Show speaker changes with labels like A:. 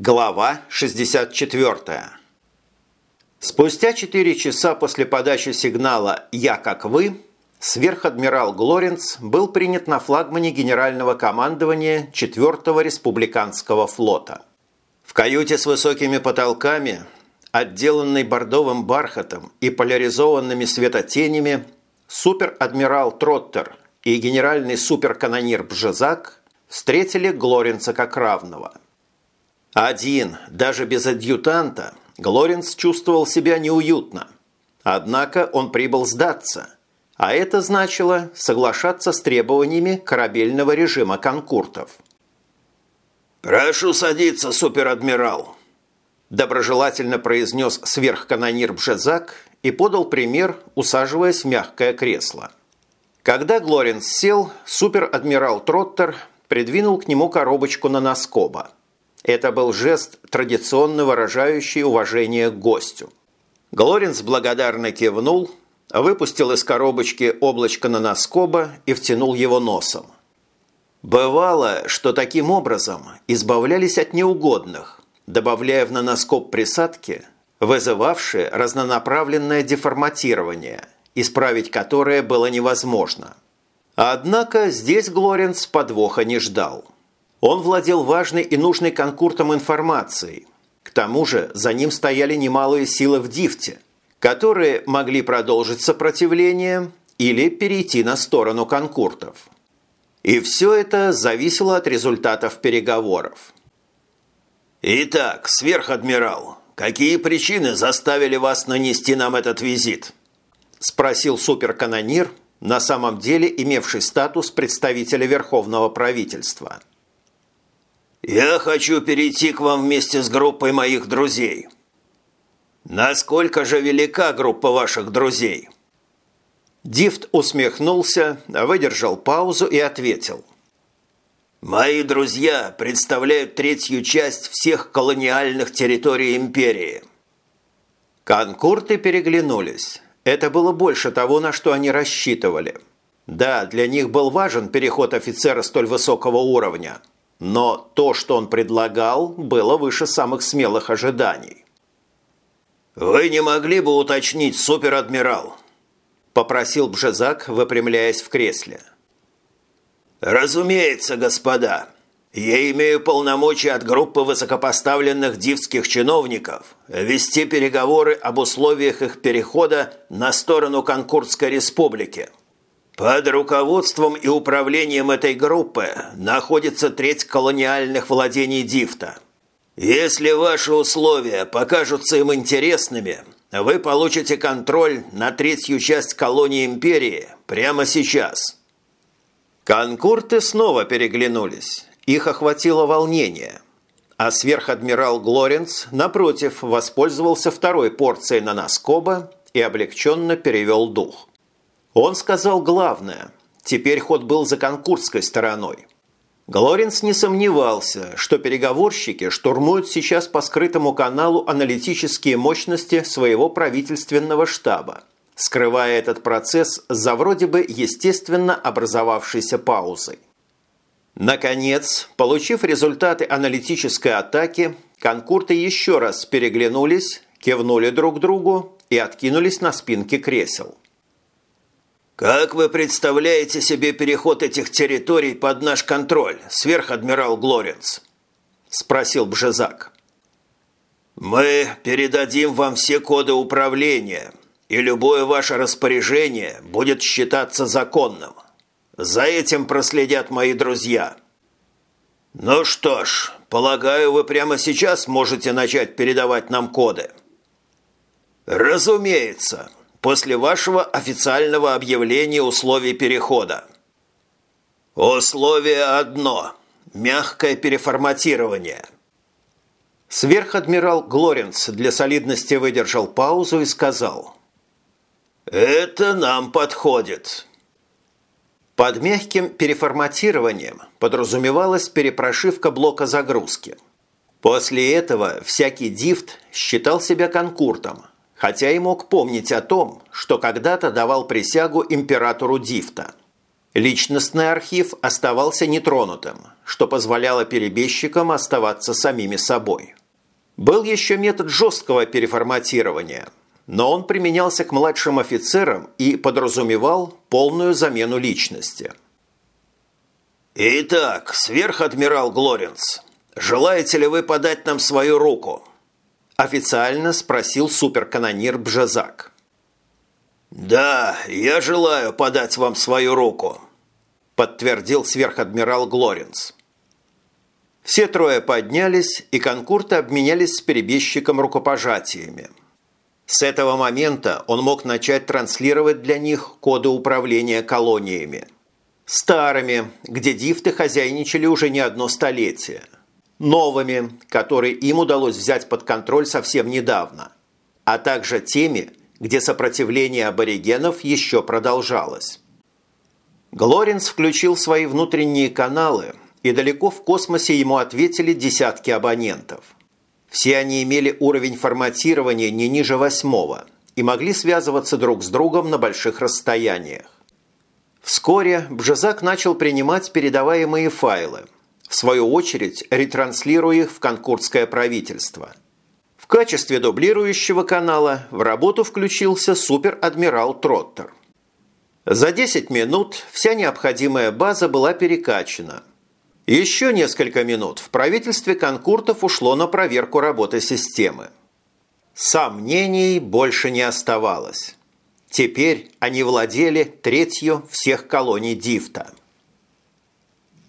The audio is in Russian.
A: Глава 64. Спустя 4 часа после подачи сигнала «Я как вы» сверхадмирал Глоренц был принят на флагмане Генерального командования 4-го республиканского флота. В каюте с высокими потолками, отделанной бордовым бархатом и поляризованными светотенями, суперадмирал Троттер и генеральный суперканонир Бжезак встретили Глоренца как равного – один, даже без адъютанта, Глоренс чувствовал себя неуютно. Однако он прибыл сдаться, а это значило соглашаться с требованиями корабельного режима конкуртов.
B: «Прошу садиться, суперадмирал!»
A: Доброжелательно произнес сверхканонир Бжезак и подал пример, усаживаясь в мягкое кресло. Когда Глоренс сел, суперадмирал Троттер придвинул к нему коробочку на носкоба – это был жест, традиционно выражающий уважение к гостю. Глоринс благодарно кивнул, выпустил из коробочки облачко на носкоба и втянул его носом. Бывало, что таким образом избавлялись от неугодных, добавляя в наноскоп присадки, вызывавшие разнонаправленное деформатирование, исправить которое было невозможно. Однако здесь Глоринс подвоха не ждал – он владел важной и нужной конкуртом информацией. К тому же за ним стояли немалые силы в Дифте, которые могли продолжить сопротивление или перейти на сторону конкуртов. И все это зависело от результатов переговоров.
B: «Итак, сверхадмирал, какие причины заставили вас нанести нам этот визит?»
A: – спросил суперканонир, на самом деле имевший статус представителя Верховного правительства –
B: «Я хочу перейти к вам вместе с группой моих друзей». «Насколько же велика группа ваших друзей?»
A: Дифт усмехнулся, выдержал паузу и ответил.
B: «Мои друзья представляют третью часть всех колониальных территорий империи».
A: Конкурты переглянулись. Это было больше того, на что они рассчитывали. Да, для них был важен переход офицера столь высокого уровня – но то, что он предлагал, было выше самых смелых ожиданий.
B: «Вы не могли бы уточнить, суперадмирал?» – попросил Бжезак, выпрямляясь в кресле. «Разумеется, господа. Я имею полномочия от группы высокопоставленных дивских чиновников вести переговоры об условиях их перехода на сторону Конкурдской республики». Под руководством и управлением этой группы находится треть колониальных владений Дифта. Если ваши условия покажутся им интересными, вы получите контроль на третью часть колонии империи прямо сейчас.
A: Конкурты снова переглянулись. Их охватило волнение. А сверхадмирал Глоренс, напротив, воспользовался второй порцией наноскоба и облегченно перевел дух. Он сказал главное. Теперь ход был за конкурской стороной. Глоринс не сомневался, что переговорщики штурмуют сейчас по скрытому каналу аналитические мощности своего правительственного штаба, скрывая этот процесс за вроде бы естественно образовавшейся паузой. Наконец, получив результаты аналитической атаки, конкурты еще раз переглянулись, кивнули друг другу и откинулись на спинки кресел.
B: «Как вы представляете себе переход этих территорий под наш контроль, сверхадмирал Глоренс?» – спросил Бжезак. «Мы передадим вам все коды управления, и любое ваше распоряжение будет считаться законным. За этим проследят мои друзья». «Ну что ж, полагаю, вы прямо сейчас можете начать передавать нам коды». «Разумеется», после вашего официального объявления условий перехода. Условие одно – мягкое переформатирование.
A: Сверхадмирал Глоренс для солидности выдержал паузу и сказал
B: «Это нам подходит».
A: Под мягким переформатированием подразумевалась перепрошивка блока загрузки. После этого всякий дифт считал себя конкуртом – хотя и мог помнить о том, что когда-то давал присягу императору Дифта. Личностный архив оставался нетронутым, что позволяло перебежчикам оставаться самими собой. Был еще метод жесткого переформатирования, но он применялся к младшим офицерам и подразумевал полную замену личности.
B: «Итак, сверх-адмирал Глоренс, желаете ли вы подать нам свою руку?»
A: Официально спросил суперканонир Бжезак.
B: «Да, я желаю подать вам свою руку», подтвердил сверхадмирал Глоренс.
A: Все трое поднялись, и конкурты обменялись с перебежчиком рукопожатиями. С этого момента он мог начать транслировать для них коды управления колониями. Старыми, где дифты хозяйничали уже не одно столетие. Новыми, которые им удалось взять под контроль совсем недавно. А также теми, где сопротивление аборигенов еще продолжалось. Глоринс включил свои внутренние каналы, и далеко в космосе ему ответили десятки абонентов. Все они имели уровень форматирования не ниже восьмого и могли связываться друг с другом на больших расстояниях. Вскоре Бжезак начал принимать передаваемые файлы, в свою очередь ретранслируя их в конкурдское правительство. В качестве дублирующего канала в работу включился суперадмирал Троттер. За 10 минут вся необходимая база была перекачана. Еще несколько минут в правительстве конкуртов ушло на проверку работы системы. Сомнений больше не оставалось. Теперь они владели третью всех колоний Дифта.